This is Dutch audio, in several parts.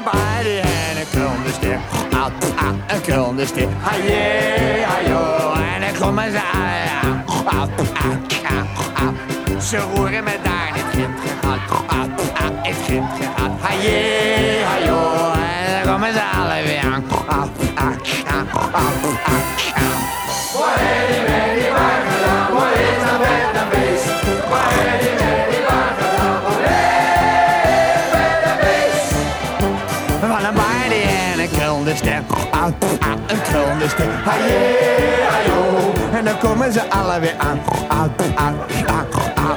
een party en een krullenster. Ah, ah, een krullenster. Haje, hajo. En dan komen ze aan. Ah, ah, ah, ah. Ze roeren met daar in het gehad. Ah, ah, het gimp gehad. En aan. Ah, ah, ah, ah, ah, ah. Ah, ah, een hajo. En dan komen ze alle weer aan. Ah, ah, ah, ah.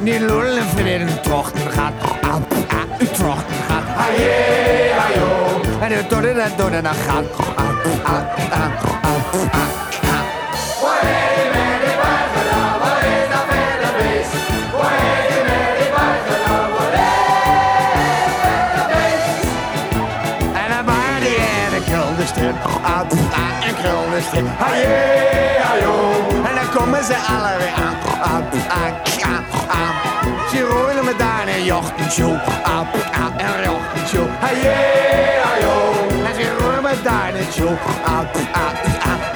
Die lullen vrienden trochten gaat. Ah, ah, uw trochten gaat. Haje, hajo. En u nacht gaat. Ah, ah, en krullenster. Ah, ah, een krullenster. Haje, hajo. En dan komen ze alle weer aan. Ah, ah, ah, ah. Ze rollen met daar een jochtenshow. Ah, ah, een jochtenshow. Haje, hajo. En ze rollen met daar een show. Ah, ah, ah,